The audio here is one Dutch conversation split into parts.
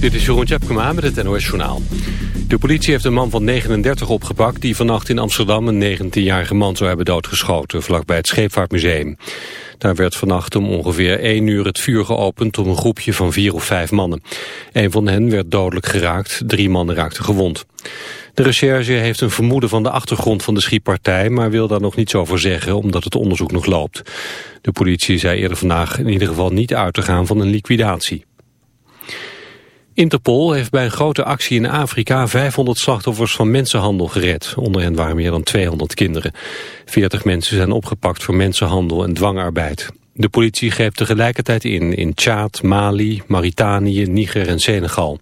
Dit is Jeroen Tjepkema met het NOS Journaal. De politie heeft een man van 39 opgepakt... die vannacht in Amsterdam een 19-jarige man zou hebben doodgeschoten... vlakbij het Scheepvaartmuseum. Daar werd vannacht om ongeveer 1 uur het vuur geopend... op een groepje van vier of vijf mannen. Een van hen werd dodelijk geraakt, drie mannen raakten gewond. De recherche heeft een vermoeden van de achtergrond van de schietpartij... maar wil daar nog niets over zeggen, omdat het onderzoek nog loopt. De politie zei eerder vandaag in ieder geval niet uit te gaan van een liquidatie. Interpol heeft bij een grote actie in Afrika 500 slachtoffers van mensenhandel gered. Onder hen waren meer dan 200 kinderen. 40 mensen zijn opgepakt voor mensenhandel en dwangarbeid. De politie greep tegelijkertijd in in Tjaad, Mali, Mauritanië, Niger en Senegal.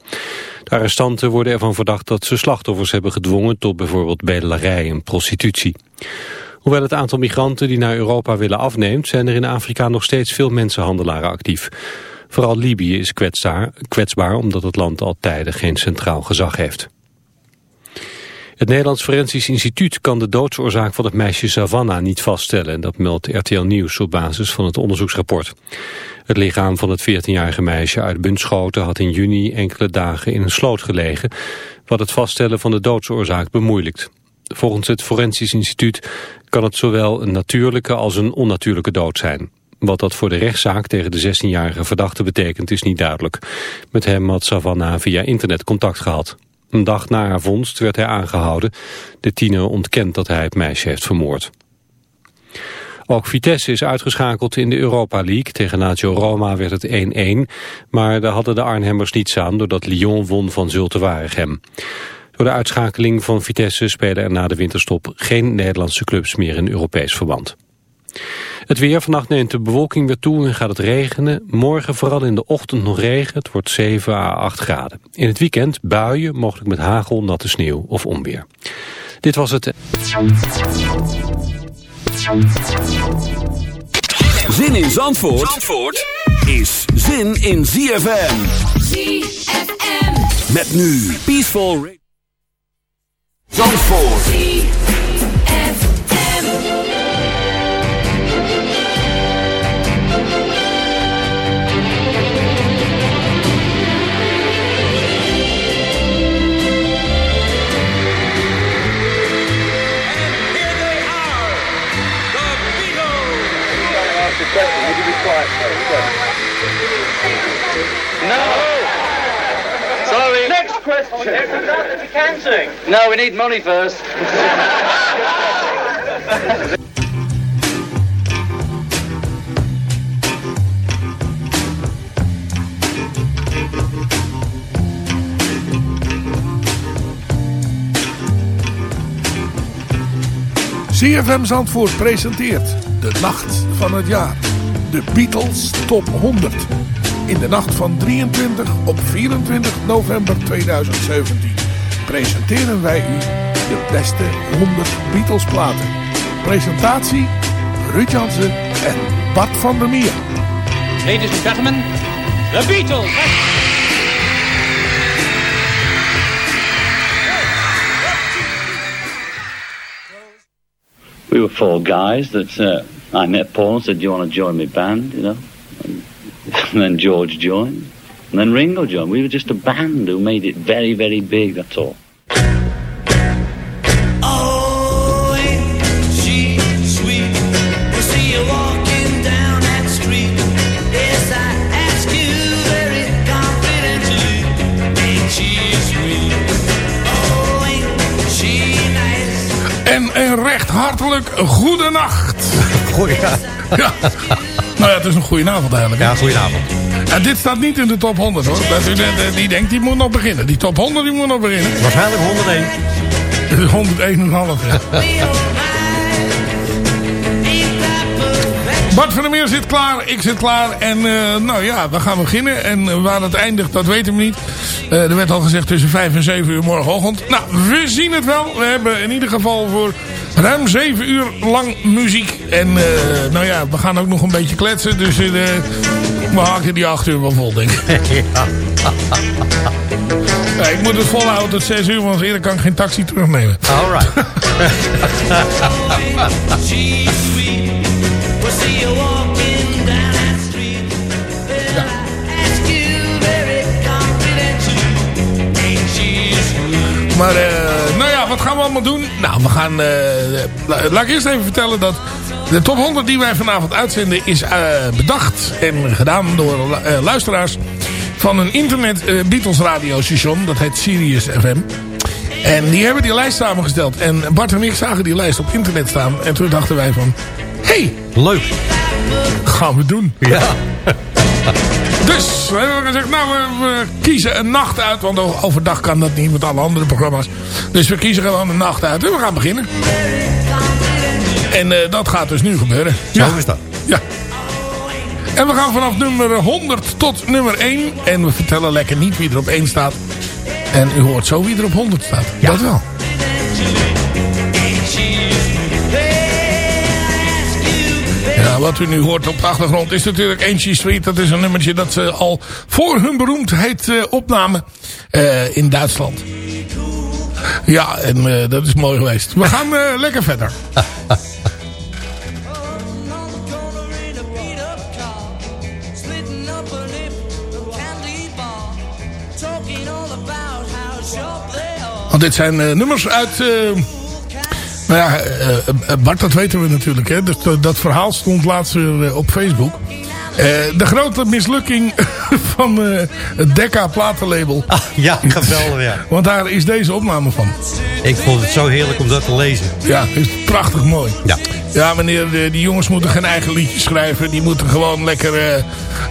De arrestanten worden ervan verdacht dat ze slachtoffers hebben gedwongen tot bijvoorbeeld bedelarij en prostitutie. Hoewel het aantal migranten die naar Europa willen afneemt, zijn er in Afrika nog steeds veel mensenhandelaren actief. Vooral Libië is kwetsbaar, kwetsbaar omdat het land al tijden geen centraal gezag heeft. Het Nederlands Forensisch Instituut kan de doodsoorzaak van het meisje Savannah niet vaststellen. Dat meldt RTL Nieuws op basis van het onderzoeksrapport. Het lichaam van het 14-jarige meisje uit Bunschoten had in juni enkele dagen in een sloot gelegen, wat het vaststellen van de doodsoorzaak bemoeilijkt. Volgens het Forensisch Instituut kan het zowel een natuurlijke als een onnatuurlijke dood zijn. Wat dat voor de rechtszaak tegen de 16-jarige verdachte betekent is niet duidelijk. Met hem had Savannah via internet contact gehad. Een dag na haar vondst werd hij aangehouden. De tiener ontkent dat hij het meisje heeft vermoord. Ook Vitesse is uitgeschakeld in de Europa League. Tegen Lazio Roma werd het 1-1. Maar daar hadden de Arnhemmers niets aan doordat Lyon won van Zulte Waregem. Door de uitschakeling van Vitesse spelen er na de winterstop geen Nederlandse clubs meer in Europees verband. Het weer, vannacht neemt de bewolking weer toe en gaat het regenen. Morgen vooral in de ochtend nog regen. Het wordt 7 à 8 graden. In het weekend buien, mogelijk met hagel, natte sneeuw of onweer. Dit was het. Zin in Zandvoort, Zandvoort is zin in ZFM. ZFM. Met nu Peaceful. Zandvoort. No. Sorry. Next question. There's we can sing. No, we need money first. CFM Zandvoort presenteert de nacht van het jaar. De Beatles Top 100. In de nacht van 23 op 24 november 2017 presenteren wij u de beste 100 Beatles platen. Presentatie Ruud Jansen en Bart van der Meer. Ladies and gentlemen, The Beatles! We were four guys that uh, I met Paul and said, do you want to join my band, you know? And, and then George joined. And then Ringo joined. We were just a band who made it very, very big, that's all. En een recht hartelijk goedenacht. Goedenavond. Ja. Nou ja, het is een goede avond eigenlijk. Ja, goedenavond. En dit staat niet in de top 100 hoor. Dat de- die denkt, die moet nog beginnen. Die top 100 die moet nog beginnen. Waarschijnlijk 101. 101,5 ja. Bart van der Meer zit klaar, ik zit klaar. En eh, nou ja, we gaan beginnen. En eh, waar het eindigt, dat weten we niet. Eh, er werd al gezegd tussen 5 en 7 uur morgenochtend. Nou, we zien het wel. We hebben in ieder geval voor ruim 7 uur lang muziek. En eh, nou ja, we gaan ook nog een beetje kletsen. Dus eh, we haken die 8 uur wel vol, denk ik. Ja, ik moet het volhouden tot 6 uur, want eerder kan ik geen taxi terugnemen. Alright. Maar, eh, ja, wat gaan we allemaal doen? Nou, we gaan... eh, la- laat ik eerst even vertellen dat de top 100 die wij vanavond uitzenden... is eh, bedacht en gedaan door eh, luisteraars van een internet Beatles radiostation. Dat heet Sirius FM. En die hebben die lijst samengesteld. En Bart en ik zagen die lijst op internet staan. En toen dachten wij van... Hey, Leuk. gaan we doen. Ja. Dus we hebben gezegd, nou, we, kiezen een nacht uit. Want overdag kan dat niet met alle andere programma's. Dus we kiezen gewoon een nacht uit en we gaan beginnen. En eh, dat gaat dus nu gebeuren. Zo is dat. Ja. En we gaan vanaf nummer 100 tot nummer 1. En we vertellen lekker niet wie er op 1 staat. En u hoort zo wie er op 100 staat. Dat wel. Ja, wat u nu hoort op de achtergrond is natuurlijk Angie Street. Dat is een nummertje dat ze al voor hun beroemdheid eh, opnamen eh, in Duitsland. Ja, en eh, dat is mooi geweest. We gaan lekker verder. Want dit zijn nummers uit... eh, nou ja, eh, eh, Bart, dat weten we natuurlijk. Hè? Dus dat, verhaal stond laatst weer eh, op Facebook. Eh, de grote mislukking van eh, het Decca platenlabel. Ah, ja, geweldig, ja. Want daar is deze opname van. Ik vond het zo heerlijk om dat te lezen. Ja, het is prachtig mooi. Ja. Ja, meneer, die jongens moeten geen eigen liedjes schrijven. Die moeten gewoon lekker... eh,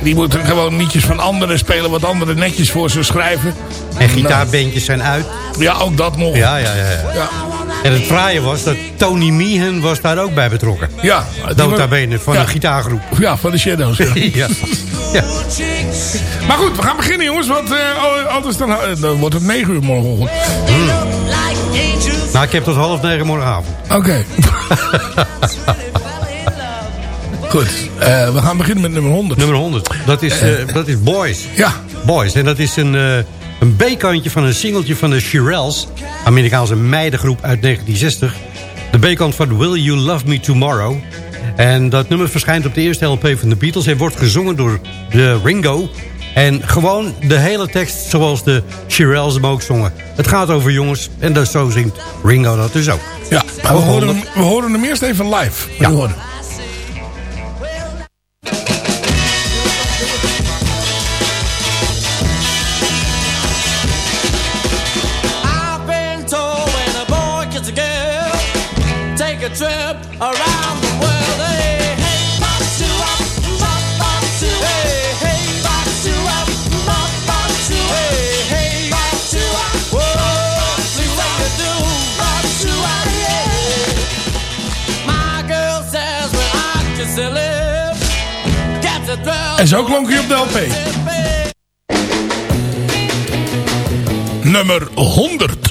die moeten gewoon liedjes van anderen spelen... wat anderen netjes voor ze schrijven. En gitaarbandjes zijn uit. Ja, ook dat nog. Ja, ja, ja. ja. Ja, En het fraaie was dat Tony Meehan was daar ook bij betrokken. ja. Nota bene, van ja. een gitaargroep. Ja, van de Shadows. Ja. Ja. ja. Maar goed, we gaan beginnen jongens. Want eh, al- anders dan, eh, dan wordt het 9 uur morgenochtend. Nou, ik heb tot half negen morgenavond. Oké. Goed, eh, we gaan beginnen met nummer 100. Nummer 100. Dat is, dat is Boys. Ja, Boys. En dat is een, een B-kantje van een singeltje van de Shirelles. Amerikaanse meidengroep uit 1960. De B-kant van Will You Love Me Tomorrow. En dat nummer verschijnt op de eerste LP van de Beatles. En wordt gezongen door de Ringo. En gewoon de hele tekst zoals de Shirelles hem ook zongen. Het gaat over jongens. En dat zo zingt Ringo dat dus ook. ja. We, horen hem, we horen hem eerst even live. Ja. En zo klonk hij op de LP. Nummer 100.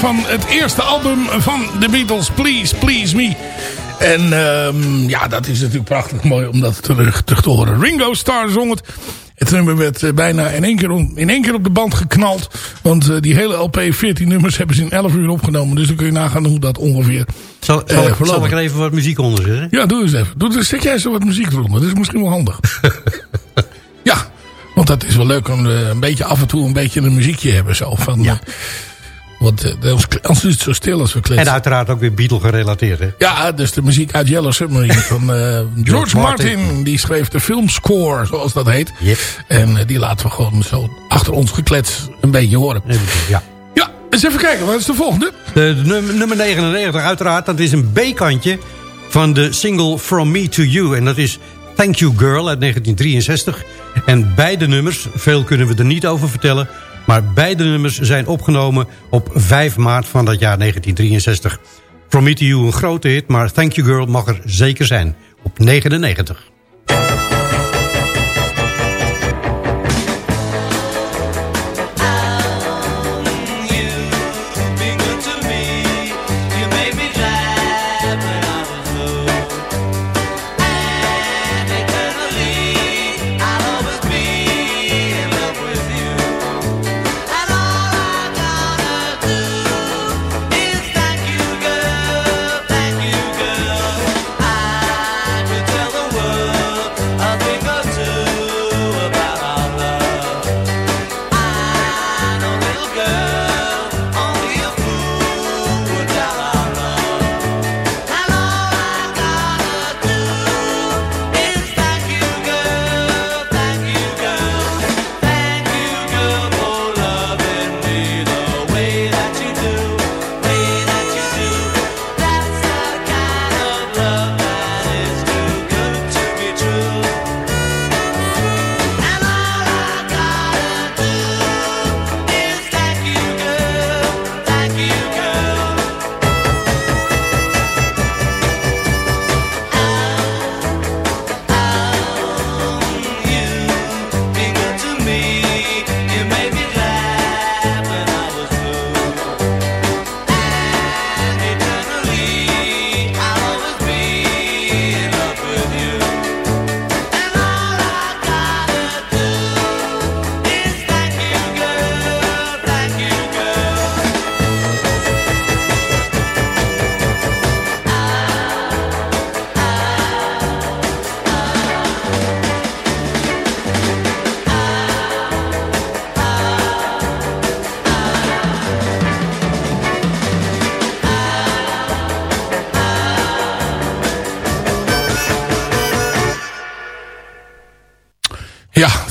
Van het eerste album van The Beatles, Please, Please Me. En ehm, ja, dat is natuurlijk prachtig mooi om dat terug, terug te horen. Ringo Starr zong het. Het nummer werd eh, bijna in één, keer in één keer op de band geknald. Want eh, die hele LP, 14 nummers, hebben ze in 11 uur opgenomen. Dus dan kun je nagaan hoe dat ongeveer... Zal, Eh, zal, ik, voorlopig. zal ik er even wat muziek onder zetten? Ja, doe eens even. Doe, zet jij zo wat muziek eronder. Dat is misschien wel handig. ja, want dat is wel leuk om een beetje af en toe een beetje een muziekje hebben. Zo, van, Ja. Want eh, anders, anders is het zo stil als we kletsen. En uiteraard ook weer Beatle gerelateerd, hè? Ja, dus de muziek uit Yellow Submarine van eh, George, Martin. Martin. Die schreef de filmscore, zoals dat heet. Yep. En eh, die laten we gewoon zo achter ons geklets een beetje horen. Ja. Ja, eens even kijken. Wat is de volgende? De, de num- nummer 99, uiteraard, dat is een B-kantje van de single From Me To You. En dat is Thank You Girl uit 1963. En beide nummers, veel kunnen we er niet over vertellen... maar beide nummers zijn opgenomen op 5 maart van dat jaar 1963. From Me To You een grote hit, maar Thank You Girl mag er zeker zijn. Op 99.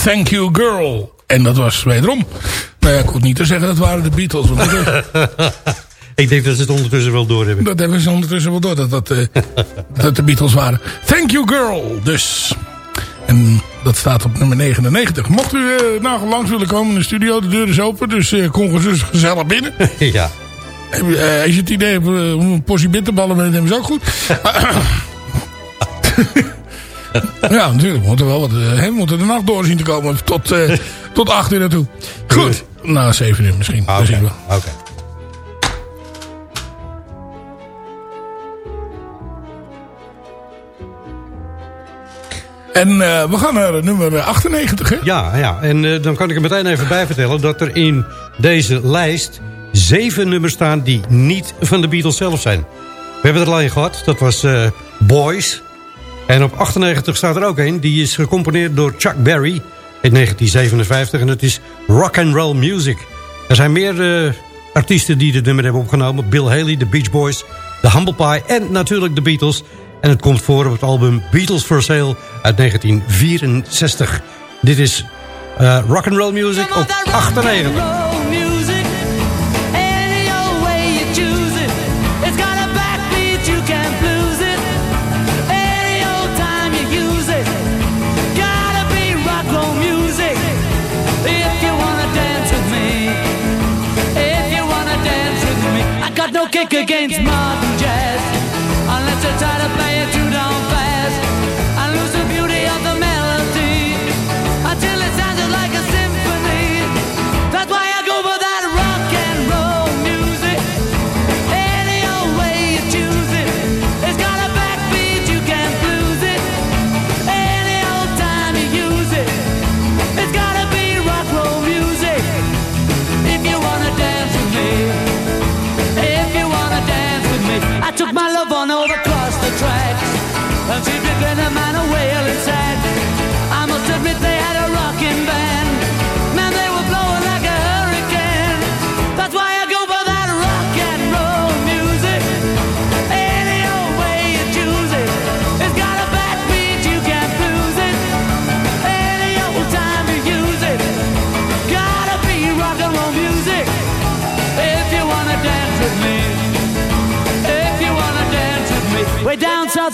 Thank You Girl. En dat was wederom. Nou ja, ik hoef niet te zeggen dat waren de Beatles. Want Ik denk dat ze het ondertussen wel door hebben. dat hebben ze ondertussen wel door dat dat, eh, dat de Beatles waren. Thank You Girl, dus. En dat staat op nummer 99. Mocht u nou langs willen komen in de studio, de deur is open. Dus eh kom dus gezellig binnen. ja. Eh, als je het idee hebt om een portie bitterballen mee te nemen, is ook goed. Ja, natuurlijk. We moeten wel wat, eh, hè, moeten de nacht doorzien te komen. Tot, eh tot 8 uur naartoe. Goed. Na 7 uur misschien. Ah, zien Oké. En eh, we gaan naar nummer 98, hè? Ja, ja. en dan kan ik er meteen even bij vertellen... dat er in deze lijst zeven nummers staan... die niet van de Beatles zelf zijn. We hebben er al gehad, dat was Boys. En op 98 staat er ook een. Die is gecomponeerd door Chuck Berry in 1957. En dat is Rock and Roll Music. Er zijn meer eh, artiesten die dit nummer hebben opgenomen. Bill Haley, The Beach Boys, The Humble Pie en natuurlijk de Beatles. En het komt voor op het album Beatles for Sale uit 1964. Dit is eh Rock and Roll Music op 98. kick against modern jazz. Unless you're tired of playing.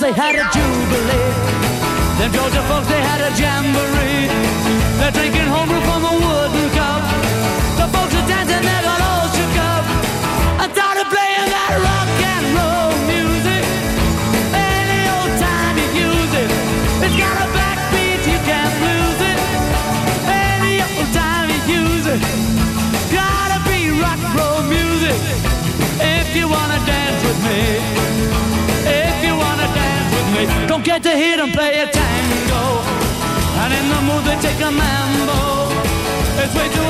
They had a jubilee. Them Georgia folks, they had a jamboree. They're drinking homebrew from a wooden cup. The folks are dancing, they got all shook up. I started playing that rock and roll music. Any old time you use it. It's got a backbeat, you can't lose it. Any old time you use it. Gotta be rock and roll music. If you wanna dance with me. Don't get to hear them play a tango. And in the mood they take a mambo. It's way too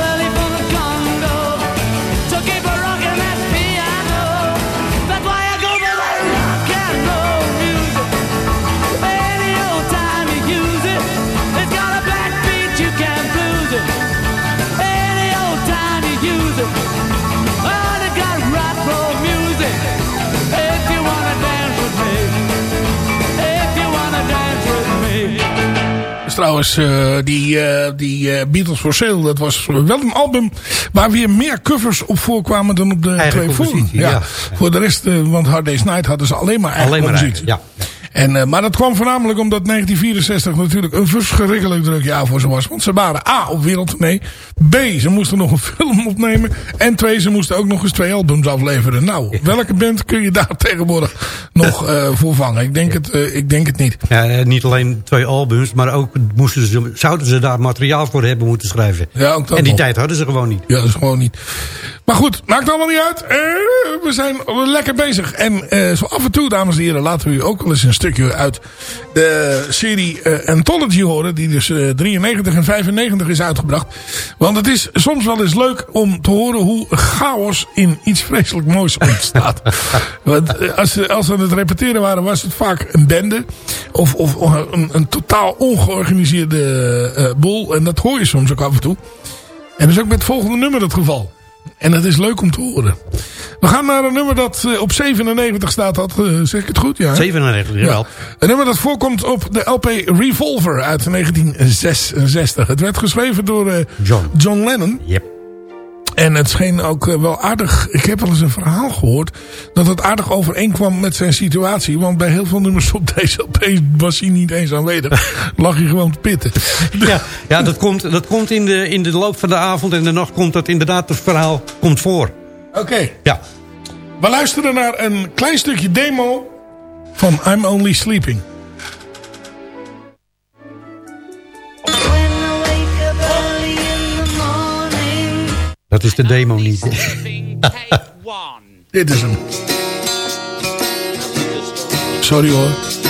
trouwens, eh, die, eh, die eh, Beatles for Sale, dat was wel een album waar weer meer covers op voorkwamen dan op de Eigen twee compositie, Ja. ja. Voor de rest, want Hard Day's Night hadden ze alleen maar eigen Alleen maar eigen, ja. En, eh, maar dat kwam voornamelijk omdat 1964 natuurlijk een verschrikkelijk druk jaar voor ze was. Want ze waren A, op wereldtournee. B, ze moesten nog een film opnemen. En twee, ze moesten ook nog eens twee albums afleveren. Nou, welke band kun je daar tegenwoordig nog eh voor vangen? Ik denk, het, eh, ik denk het niet. Ja, niet alleen twee albums, maar ook moesten ze, zouden ze daar materiaal voor hebben moeten schrijven. Ja, ook dat en die nog. tijd hadden ze gewoon niet. Ja, dat is gewoon niet. Maar goed, maakt allemaal niet uit. We zijn lekker bezig. En zo af en toe, dames en heren, laten we u ook wel eens een stukje uit de serie eh, Anthology horen. Die dus eh 93 en 95 is uitgebracht. Want het is soms wel eens leuk om te horen hoe chaos in iets vreselijk moois ontstaat. Want eh, als, ze- als ze aan het repeteren waren, was het vaak een bende. Of, of een, een totaal ongeorganiseerde eh, boel. En dat hoor je soms ook af en toe. En dat is ook met het volgende nummer het geval. En dat is leuk om te horen. We gaan naar een nummer dat eh, op 97 staat. Dat, eh, zeg ik het goed? Ja. hè? 97, Ja. jawel. Een nummer dat voorkomt op de LP Revolver uit 1966. Het werd geschreven door eh, John. John Lennon. Yep. En het scheen ook eh, wel aardig... Ik heb wel eens een verhaal gehoord... dat het aardig overeenkwam met zijn situatie. Want bij heel veel nummers op deze LP was hij niet eens aanwezig. Lag hij gewoon te pitten. Ja, ja dat komt, dat komt in, de, in de loop van de avond en de nacht komt dat inderdaad het verhaal komt voor. Oké. Ja. We luisteren naar een klein stukje demo van I'm Only Sleeping. Dat is de demo niet. Dit is hem. Sorry hoor.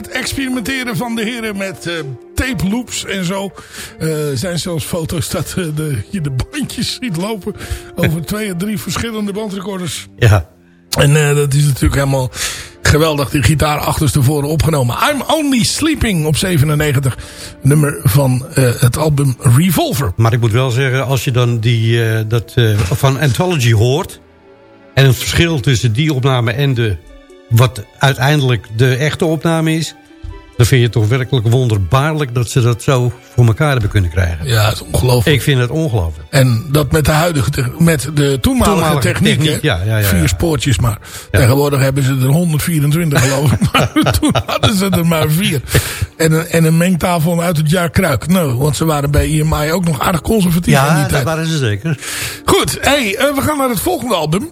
Het experimenteren van de heren met eh, tape loops en zo. Er zijn zelfs foto's dat eh, de, je de bandjes ziet lopen over twee of drie verschillende bandrecorders. Ja. En eh, dat is natuurlijk helemaal geweldig, die gitaar achterstevoren opgenomen. I'm Only Sleeping op 97, nummer van eh, het album Revolver. Maar ik moet wel zeggen, als je dan die, eh, dat eh, van Anthology hoort... en het verschil tussen die opname en de, wat uiteindelijk de echte opname is... dan vind je het toch werkelijk wonderbaarlijk dat ze dat zo voor elkaar hebben kunnen krijgen. Ja, het is ongelooflijk. Ik vind het ongelooflijk. En dat met de huidige, met de toenmalige, Toenmalige techniek, ja, ja, ja, vier spoortjes maar. Tegenwoordig hebben ze er 124 geloof ik, maar toen hadden ze er maar vier. En een, en een mengtafel uit het jaar Kruik. Nou, want ze waren bij IMI ook nog aardig conservatief in die Ja, dat tijd. waren ze zeker. Goed, hey, eh, we gaan naar het volgende album.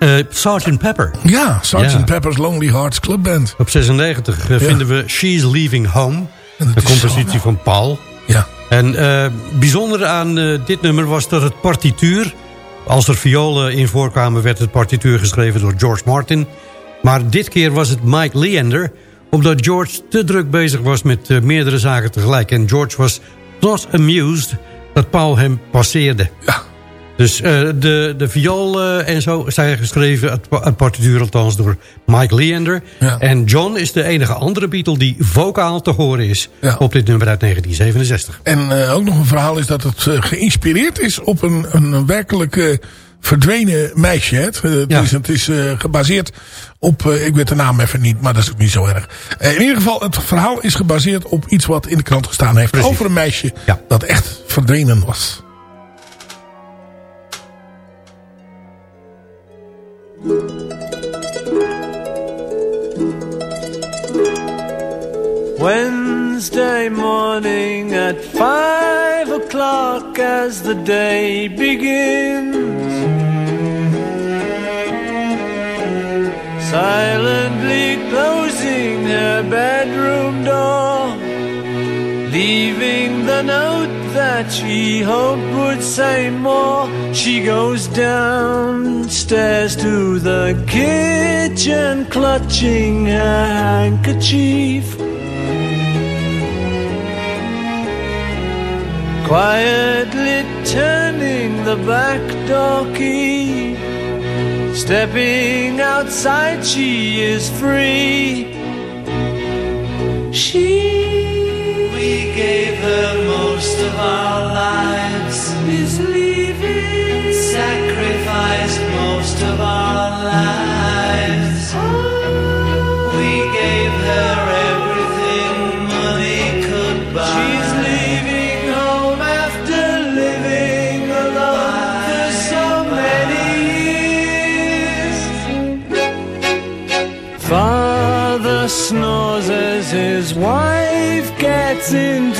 Eh Sgt. Pepper. Ja. Ja. Pepper's Lonely Hearts Club Band. Op 96 eh, vinden we She's Leaving Home. En dat De is zo compositie van Paul. Ja, En eh bijzonder aan dit nummer was dat het partituur... als er violen in voorkwamen werd het partituur geschreven door George Martin. Maar dit keer was het Mike Leander... omdat George te druk bezig was met meerdere zaken tegelijk. En George was not amused dat Paul hem passeerde. ja. Dus eh, de, de viool eh, en zo zijn geschreven, het, pa- het partituur althans, door Mike Leander. Ja. En John is de enige andere Beatle die vocaal te horen is Ja. op dit nummer uit 1967. En eh, ook nog een verhaal is dat het geïnspireerd is op een, een werkelijk verdwenen meisje. hè. Het, het Ja. is, het is gebaseerd op, ik weet de naam even niet, maar dat is ook niet zo erg. In ieder geval, het verhaal is gebaseerd op iets wat in de krant gestaan heeft. Precies. Over een meisje dat echt verdwenen was. Wednesday morning at five o'clock as the day begins. Silently closing her bedroom door, leaving the note that she hoped would say more. She goes downstairs to the kitchen, clutching her handkerchief. Quietly turning the back door key. Stepping outside, she is free the most of our lives is leaving. Sacrificed most of our lives. Oh. We gave her everything money could buy. She's leaving home after living alone for so many years. Father snores as his wife gets into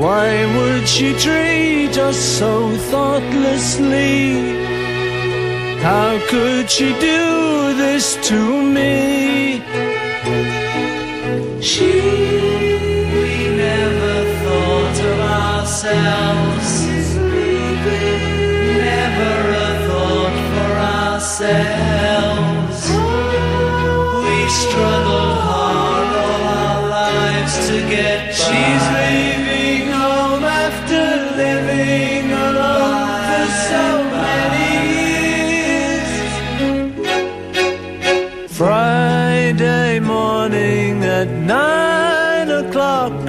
Why would she treat us so thoughtlessly? How could she do this to me? She we never thought of ourselves. Never a thought for ourselves. We struggled hard all our lives to get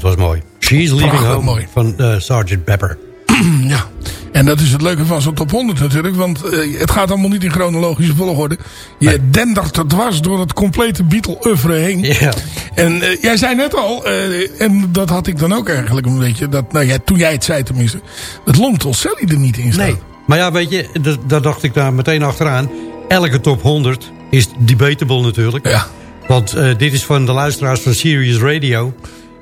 Dat was mooi. She's Leaving Prachtig Home mooi. van eh Sgt. Pepper. Ja, en dat is het leuke van zo'n top 100 natuurlijk. Want eh, het gaat allemaal niet in chronologische volgorde. Je dendert er dwars door het complete Beatle-oeuvre heen. Ja. En eh, jij zei net al, en dat had ik dan ook eigenlijk een beetje... Dat, nou ja, toen jij het zei tenminste, dat Long Sally er niet in staat. Nee. Maar ja, weet je, dat- daar dacht ik daar meteen achteraan. Elke top 100 is debatable natuurlijk. Ja. Want dit is van de luisteraars van Sirius Radio.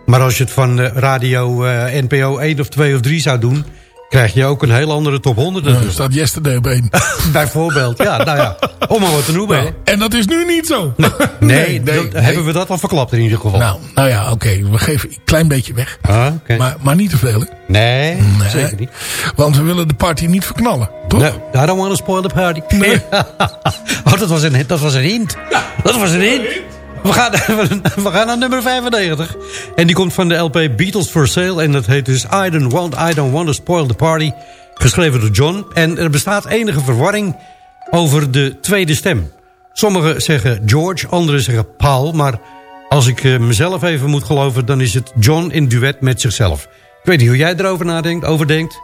Maar als je het van eh, radio eh, NPO 1 of 2 of 3 zou doen... krijg je ook een heel andere top 100 Er staat Yesterday op één. Bijvoorbeeld. Ja, nou ja. Om maar wat te noemen. Nou, en dat is nu niet zo. Nee, dat- hebben we dat al verklapt in ieder geval. Nou, nou ja, oké. we geven een klein beetje weg. Ah, oké. Maar, maar niet te veel, hè? Nee, Nee. zeker niet. Want we willen de party niet verknallen. Toch? Nee, I don't want to spoil the party. Nee. oh, dat was een, dat was een hint. Dat was een hint. We gaan, we gaan naar nummer 95. En die komt van de LP Beatles for Sale. En dat heet dus I Don't Want, I Don't Want to Spoil the Party. Geschreven door John. En er bestaat enige verwarring over de tweede stem. Sommigen zeggen George, anderen zeggen Paul. Maar als ik eh, mezelf even moet geloven... dan is het John in duet met zichzelf. Ik weet niet hoe jij erover nadenkt, overdenkt.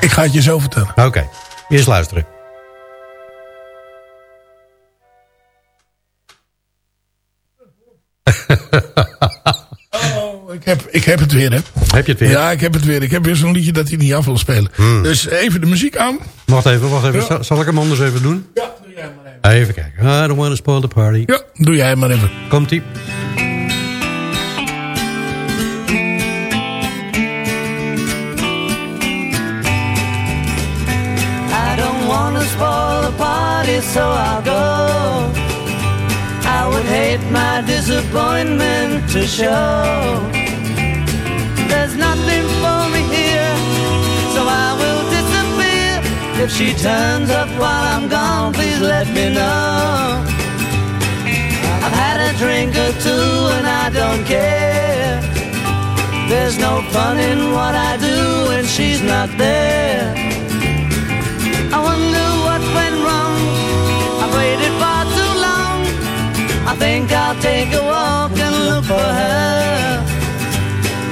Ik ga het je zo vertellen. Oké, eerst luisteren. Oh, ik heb, ik heb het weer, hè? Heb je het weer? Ja, ik heb het weer. Ik heb weer zo'n liedje dat hij niet af wil spelen. Dus even de muziek aan. Wacht even, wacht even. Ja. Zal, zal ik hem anders even doen? Ja, doe jij maar even. Even kijken. I don't want to spoil the party. Ja, doe jij maar even. Komt-ie. I don't wanna spoil the party, so I'll go. I would hate my disappointment to show. There's nothing for me here, so I will disappear. If she turns up while I'm gone, please let me know. I've had a drink or two and I don't care. There's no fun in what I do when she's not there. I wonder what went wrong. I think I'll take a walk and look for her.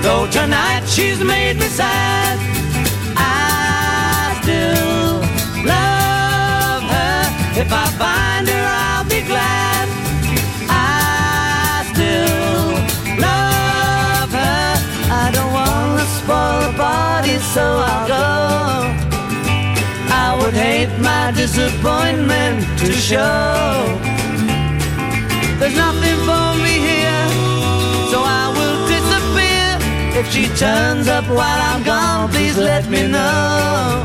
Though tonight she's made me sad, I still love her. If I find her, I'll be glad. I still love her. I don't wanna spoil the party, so I'll go. I would hate my disappointment to show. There's nothing for me here, so I will disappear. If she turns up while I'm gone, please let me know.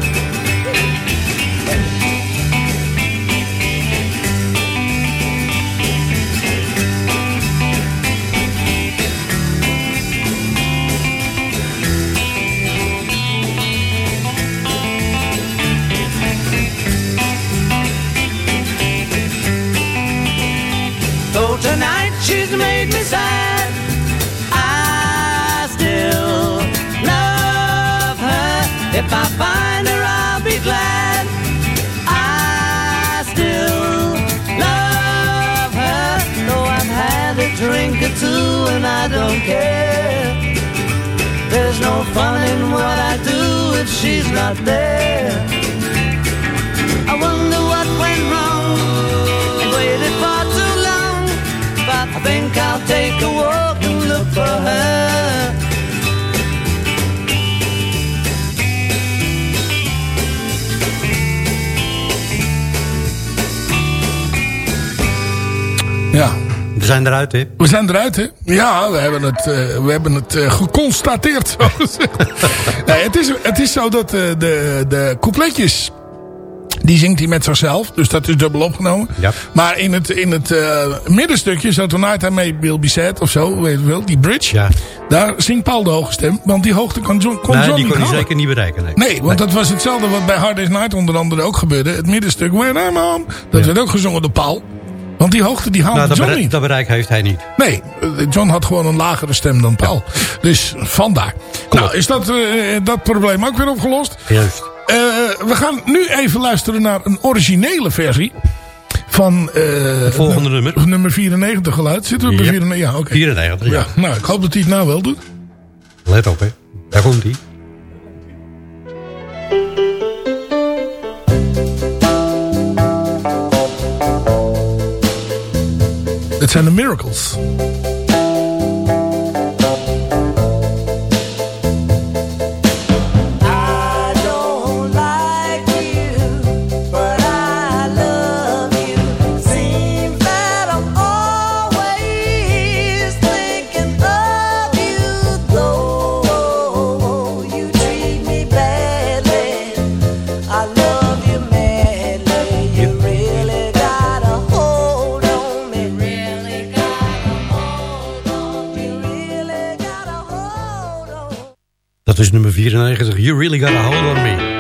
Don't care. There's no fun in what I do if she's not there. I wonder what went wrong and waited for too long. But I think I'll take a walk and look for her. We zijn eruit, hè? we zijn eruit, hè? Ja, we hebben het, eh, we hebben het eh, geconstateerd, zo nee, het, is, het is zo dat eh, de, de coupletjes... Die zingt hij met zichzelf, dus dat is dubbel opgenomen. Ja. Maar in het, in het middenstukje, zo Tonight I May Will Be Sad of zo, weet je wel, die bridge. Ja. Daar zingt Paul de hoge stem, want die hoogte kan John, kon nee, John die niet kon hij zeker niet bereiken. Nee, Nee, want dat was hetzelfde wat bij Hard Day's Night onder andere ook gebeurde. Het middenstuk, When I'm Home, dat Ja. werd ook gezongen door Paul. Want die hoogte die haalde Nou, dat, John bereik, niet. dat bereik heeft hij niet. Nee, eh, John had gewoon een lagere stem dan Paul. Dus vandaar. Nou, is dat, eh, dat probleem ook weer opgelost? Juist. Eh, we gaan nu even luisteren naar een originele versie. Van eh, Het volgende nummer. nummer 94 geluid. Zitten we bij Ja. 94? Ja, oké. 94, ja. Ja, nou, ik hoop dat hij het nou wel doet. Let op, hè. Daar komt hij. Zijn de Miracles. Dat is nummer 94. You really got a hold on me.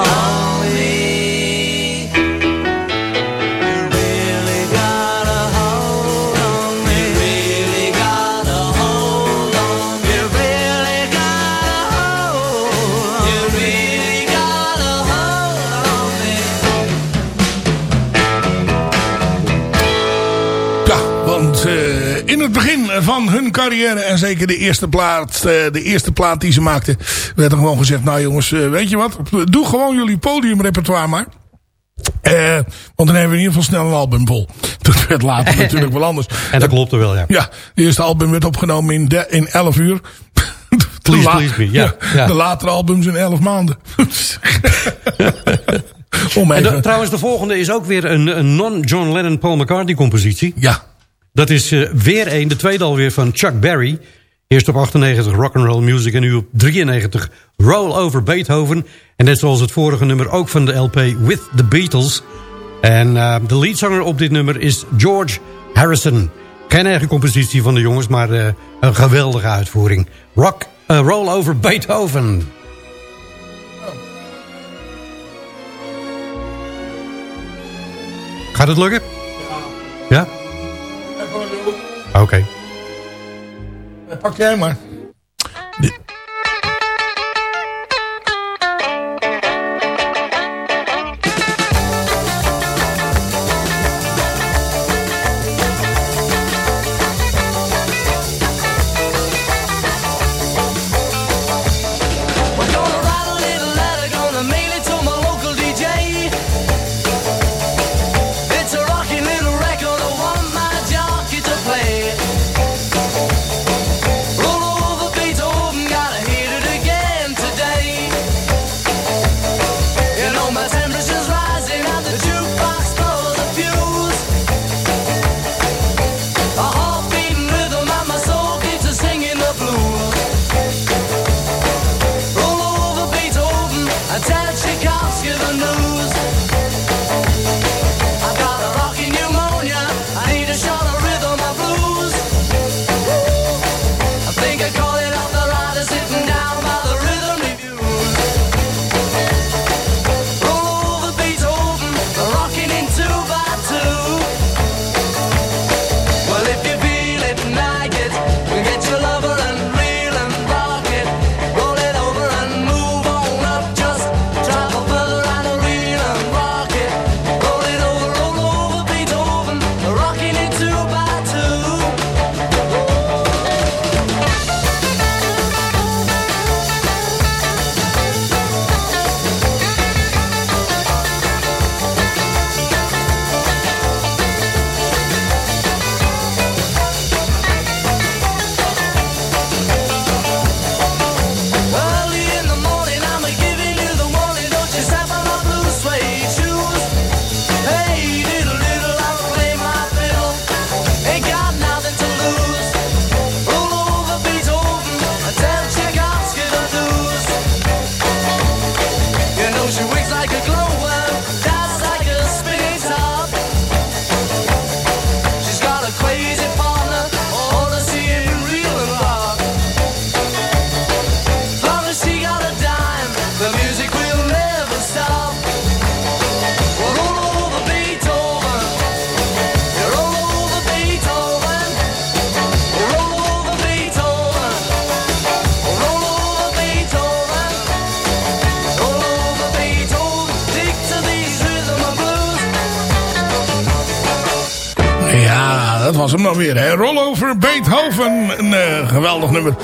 On hun carrière en zeker de eerste plaat, eh, de eerste plaat die ze maakten, werd er gewoon gezegd, nou jongens, eh, weet je wat, doe gewoon jullie podiumrepertoire maar. Eh, want dan hebben we in ieder geval snel een album vol. Dat werd later natuurlijk wel anders. En dat klopte wel, ja. Ja, het eerste album werd opgenomen in, de, in 11 uur. De Please, please me, ja, ja. De latere albums in 11 maanden. En de- trouwens, de volgende is ook weer een, een non-John Lennon-Paul McCartney compositie. ja, Dat is eh, weer een, de tweede alweer van Chuck Berry. Eerst op 98 rock'n'roll music en nu op 93 Roll Over Beethoven. En net zoals het vorige nummer ook van de LP With the Beatles. En eh, de leadzanger op dit nummer is George Harrison. Geen eigen compositie van de jongens, maar eh, een geweldige uitvoering. Rock, Roll Over Beethoven. Gaat het lukken? Ja? Oké. pak jij maar. We're was hem dan weer. Hè? Roll over Beethoven. Een eh, geweldig nummer.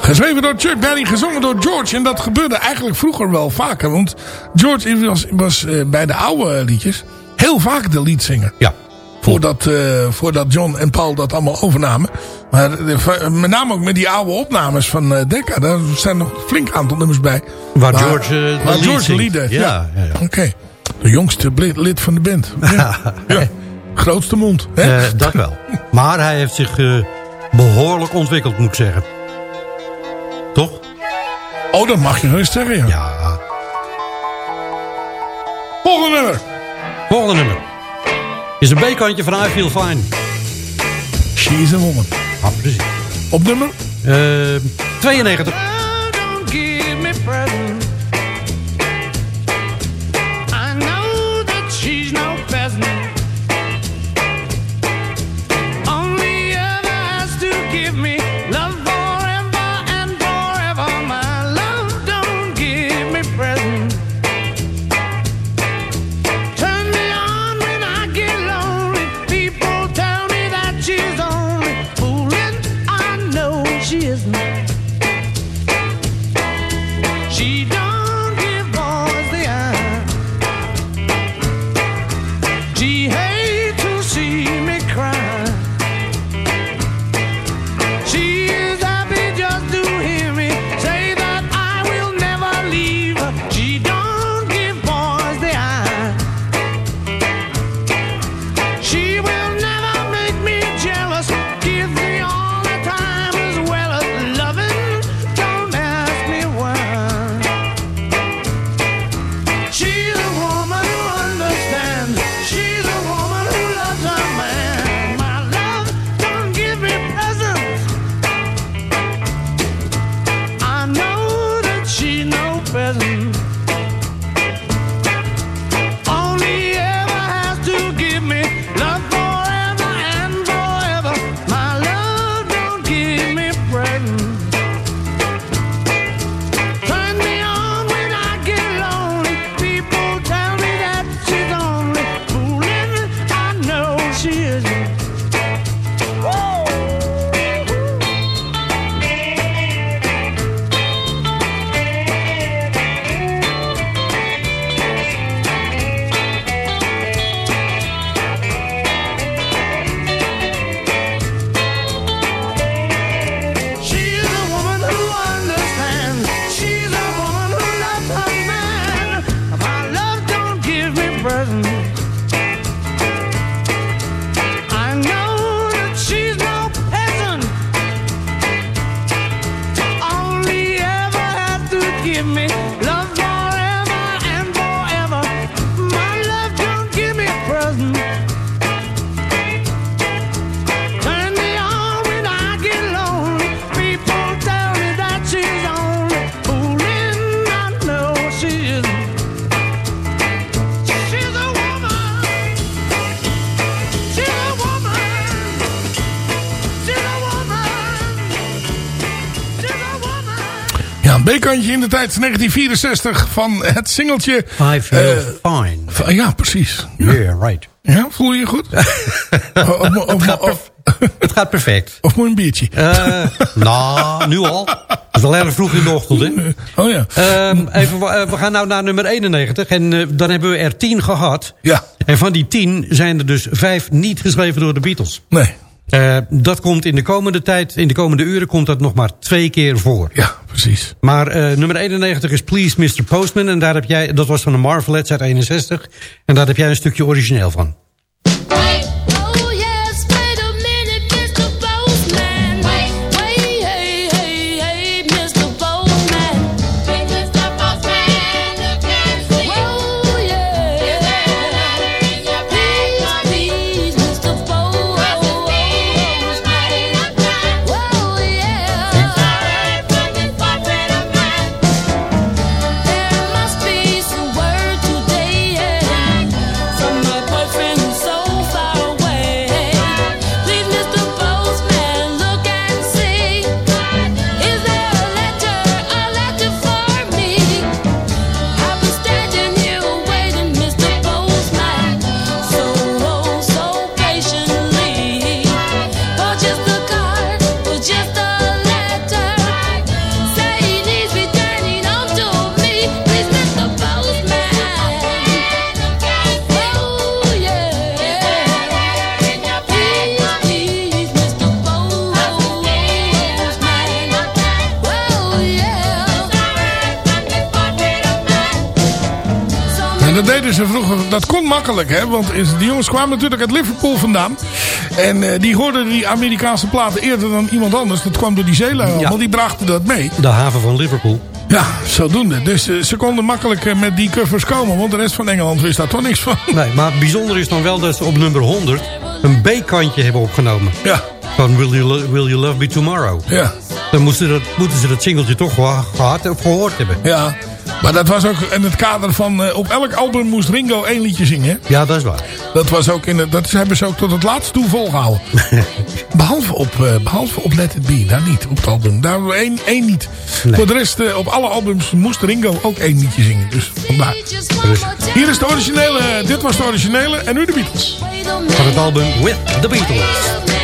Geschreven door Chuck Berry, gezongen door George. En dat gebeurde eigenlijk vroeger wel vaker. Want George was, was eh, bij de oude liedjes heel vaak de leadzanger. Ja. Voordat, eh, voordat John en Paul dat allemaal overnamen. Maar met name ook met die oude opnames van Decca. Daar zijn nog een flink aantal nummers bij. Waar George, de waar George lead. Ja, Ja, ja, ja. Oké. De jongste lid van de band. Ja. Grootste mond. Hè? Eh, dat wel. Maar hij heeft zich eh, behoorlijk ontwikkeld, moet ik zeggen. Toch? Oh, dat mag je gerust zeggen, ja. Ja. Volgende nummer. Volgende nummer. Is een B-kantje van I Feel Fine. She's a woman. Ah, precies. Op nummer? Eh, 92. B-kantje in de tijd 1964 van het singeltje... I feel eh, fine. ja, precies. Yeah, right. Ja, voel je je goed? of, of, of, of, Het gaat perfect. of moet een biertje? Eh, nou, nu al. Het is al erg vroeg in de ochtend, hè? oh ja. Ehm, even, eh, we gaan nou naar nummer 91. En dan hebben we er 10 gehad. Ja, En van die 10 zijn er dus 5 niet geschreven door de Beatles. nee. Eh, dat komt in de komende tijd, in de komende uren komt dat nog maar twee keer voor. Ja, precies. Maar eh, nummer 91 is Please Mr. Postman. En daar heb jij, dat was van de Marvelettes uit 61. En daar heb jij een stukje origineel van. Ze vroeger, dat kon makkelijk, hè. Want die jongens kwamen natuurlijk uit Liverpool vandaan. En eh, die hoorden die Amerikaanse platen eerder dan iemand anders. Dat kwam door die zeelui allemaal, die brachten dat mee. De haven van Liverpool. Ja, zodoende. Dus eh, ze konden makkelijk eh, met die covers komen. Want de rest van Engeland wist daar toch niks van. Nee, maar bijzonder is dan wel dat ze op nummer 100 een B-kantje hebben opgenomen. Ja, Van Will You, Lo- Will you Love Me Tomorrow. ja, Dan moesten, dat, moeten ze dat singeltje toch wel gehad of gehoord hebben. ja. Maar dat was ook in het kader van... eh, op elk album moest Ringo één liedje zingen. Ja, dat is waar. Dat, was ook in dat hebben ze ook tot het laatste toe volgehouden. behalve, op, eh, behalve op Let It Be, daar niet. Op het album. Daar één, één niet. Nee. Voor de rest, eh, op alle albums moest Ringo ook één liedje zingen. Dus vandaar. Hier is de originele, dit was de originele. En nu de Beatles. Van het album With the Beatles.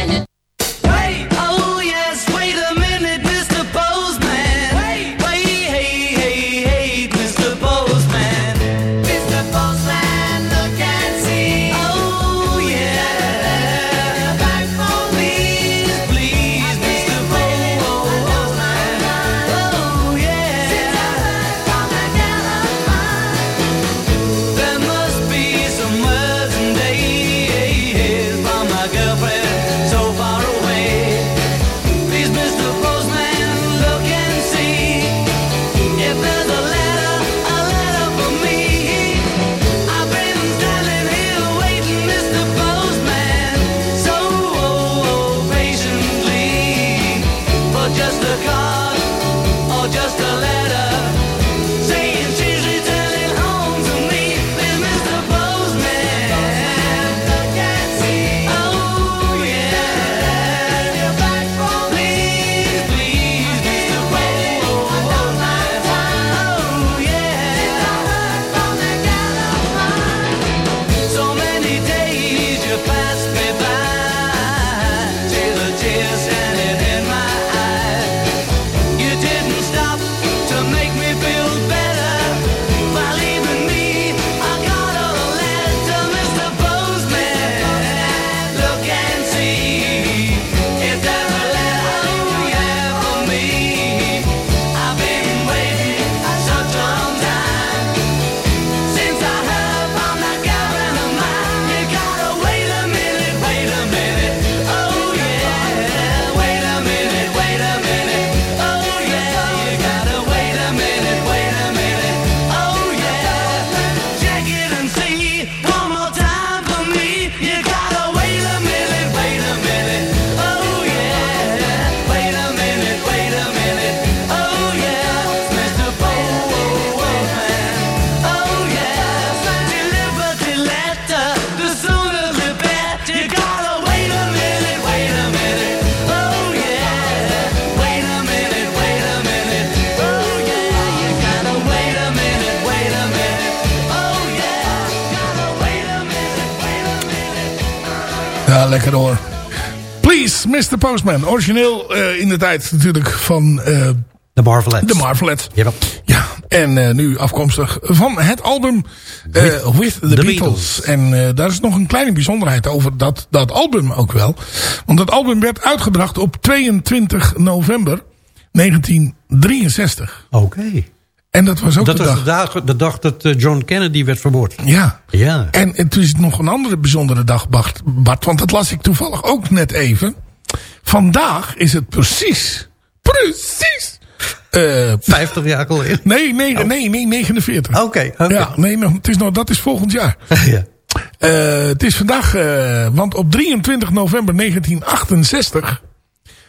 Postman. Origineel eh, in de tijd natuurlijk van eh, De Marvelettes. de Marvelettes. Jawel. Ja, en eh, nu afkomstig van het album eh, With, the, Beatles. Beatles. En daar is nog een kleine bijzonderheid over dat, dat album ook wel. Want dat album werd uitgebracht op 22 november 1963. Oké. En dat was ook Dat de was dag. de dag, de dag dat John Kennedy werd vermoord. Ja. Ja. En het is nog een andere bijzondere dag, Bart, Bart. Want dat las ik toevallig ook net even. Vandaag is het precies, precies... eh 50 jaar geleden. nee, nee, nee, nee, 49. Oké, oké. Ja, nee, het is nog, dat is volgend jaar. ja. Eh, het is vandaag, eh, want op 23 november 1968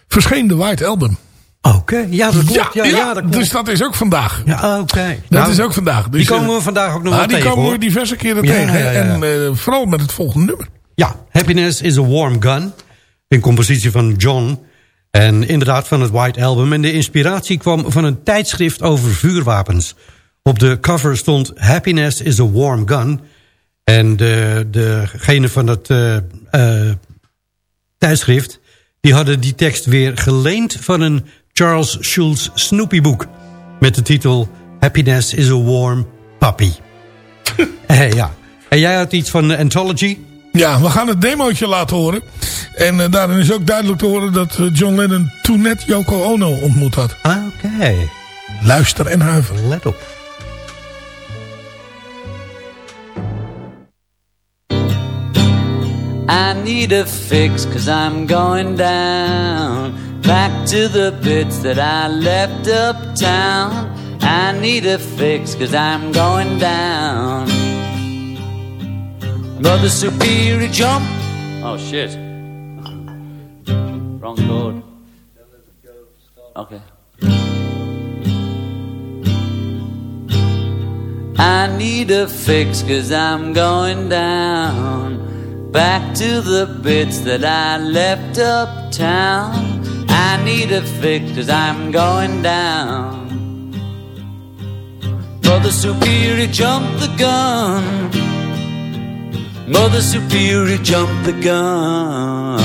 verscheen de White Album. Oké, ja, dat klopt. Ja, ja, dat klopt. dus dat is ook vandaag. ja, oké. Dat Nou, is ook vandaag. Dus, die komen we vandaag ook nog ah, wel die tegen, komen hoor. we diverse keren tegen. En vooral met het volgende nummer. Ja, Happiness is a Warm Gun. Een compositie van John. En inderdaad van het White Album. En de inspiratie kwam van een tijdschrift over vuurwapens. Op de cover stond Happiness is a Warm Gun. En de, degene van dat eh, eh, tijdschrift... die hadden die tekst weer geleend van een Charles Schulz Snoopy boek. Met de titel Happiness is a Warm Puppy. Eh, ja. En jij had iets van de Anthology... Ja, we gaan het demootje laten horen. En eh, daarin is ook duidelijk te horen dat eh, John Lennon toen net Yoko Ono ontmoet had. Oké, Luister en huiver. let op. I need a fix cause I'm going down Back to the bits that I left uptown I need a fix cause I'm going down Mother Superior jump. Oh shit. Wrong chord. Okay. I need a fix cause I'm going down. Back to the bits that I left uptown. I need a fix cause I'm going down. Mother Superior jumped the gun Mother Superior jumped the gun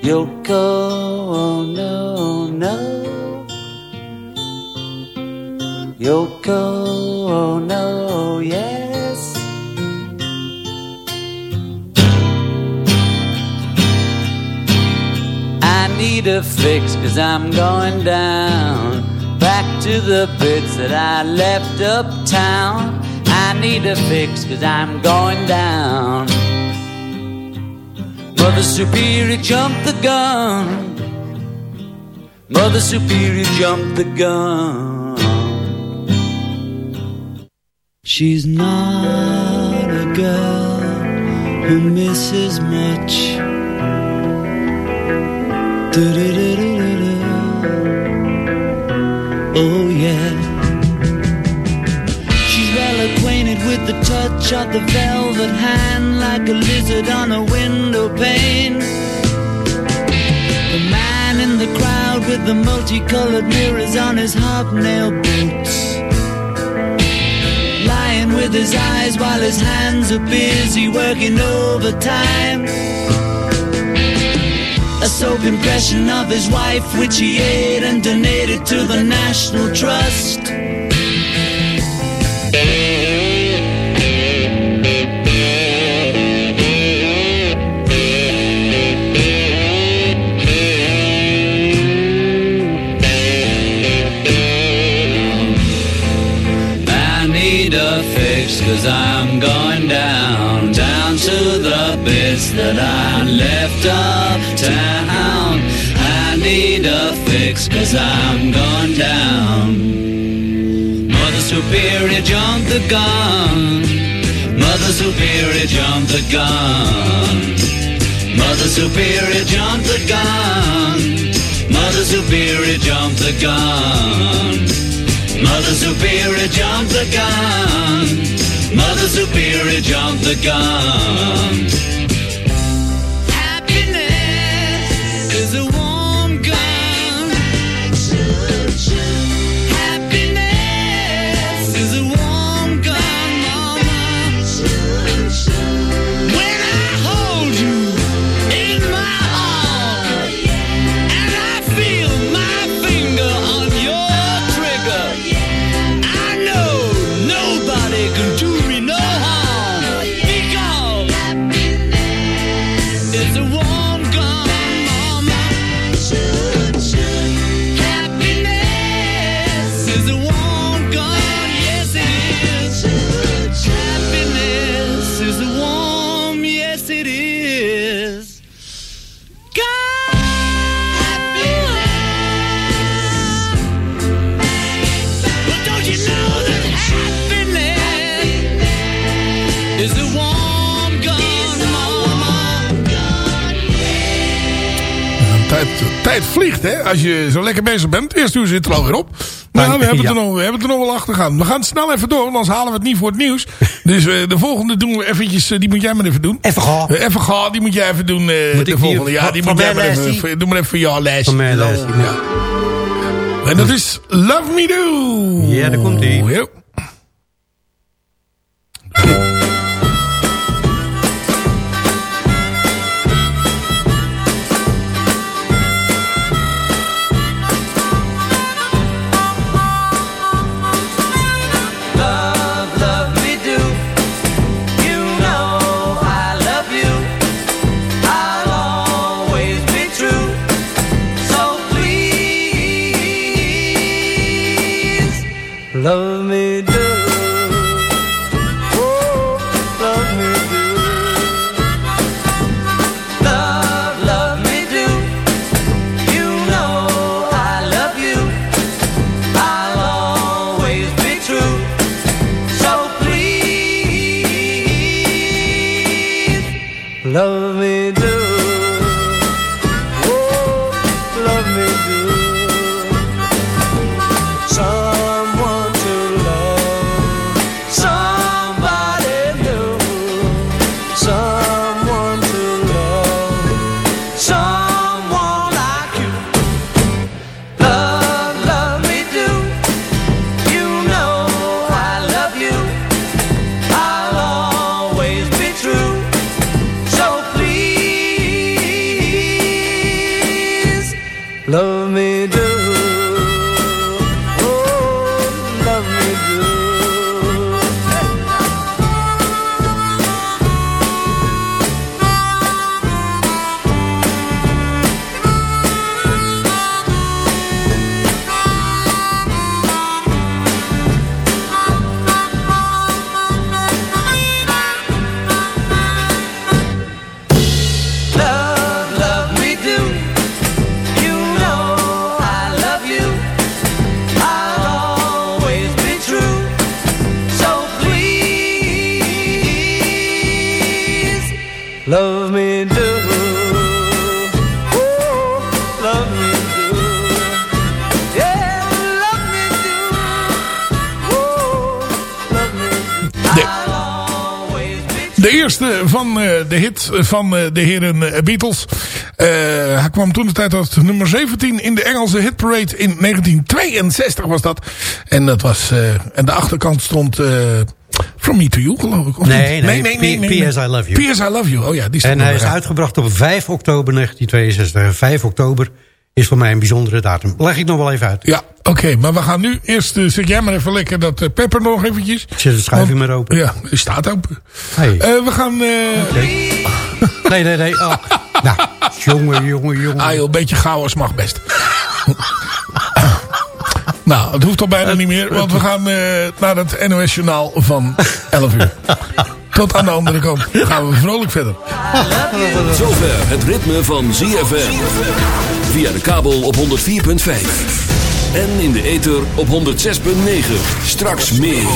Yoko, oh no, no Yoko, oh no, yes. I need a fix cause I'm going down back to the bits that I left uptown. I need a fix cause I'm going down. Mother Superior jumped the gun. Mother Superior jumped the gun. She's not a girl who misses much. Do-do-do-do-do-do. The touch of the velvet hand like a lizard on a window pane. The man in the crowd with the multicolored mirrors on his hobnail boots lying with his eyes while his hands are busy working overtime. A soap impression of his wife, which he ate and donated to the National Trust. Left uptown. I need a fix cause I'm going down. Mother Superior jumped the gun. Mother Superior jumped the gun. Mother Superior jumped the gun. Mother Superior jumped the gun. Mother Superior jumped the gun. Mother Superior jumped the gun. Tijd vliegt, hè. Als je zo lekker bezig bent. Het eerste uur zit er alweer op. Maar Maar- we, hebben ja. het er nog, we hebben er nog wel achter gaan. We gaan snel even door, want anders halen we het niet voor het nieuws. Dus eh, de volgende doen we eventjes, eh, die moet jij maar even doen. Even gaan. Eh, even gaan, die moet jij even doen. de die volgende. Ja, die moet jij maar even. Doe maar even voor jou les. Van mijn lijstje, Ja. En dat is Love Me Do. Ja, daar komt ie. Ja. Van eh, de heren eh, Beatles. Eh, hij kwam toen de tijd als nummer 17 in de Engelse hitparade in 1962 was dat. En dat was en de achterkant stond From Me To You geloof ik. Nee, niet? nee, P- PS I Love You. PS I Love You, oh ja. Die En hij is uitgebracht op 5 oktober 1962. 5 oktober is voor mij een bijzondere datum. Leg ik nog wel even uit. Ja, oké. maar we gaan nu eerst, eh, zet jij maar even lekker dat pepper nog eventjes. Zet het schuifje maar open. Ja, staat open. Hey. We gaan... Nee, nee, nee. Oh. Nou, jongen, jongen, jongen. Ah joh, een beetje chaos mag best. nou, het hoeft al bijna niet meer, want we gaan eh, naar het NOS Journaal van 11 uur. Tot aan de andere kant gaan we vrolijk verder. Zover het ritme van ZFM. Via de kabel op 104.5. En in de ether op 106.9. Straks meer.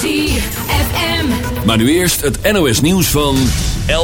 ZFM. Maar nu eerst het NOS nieuws van 11.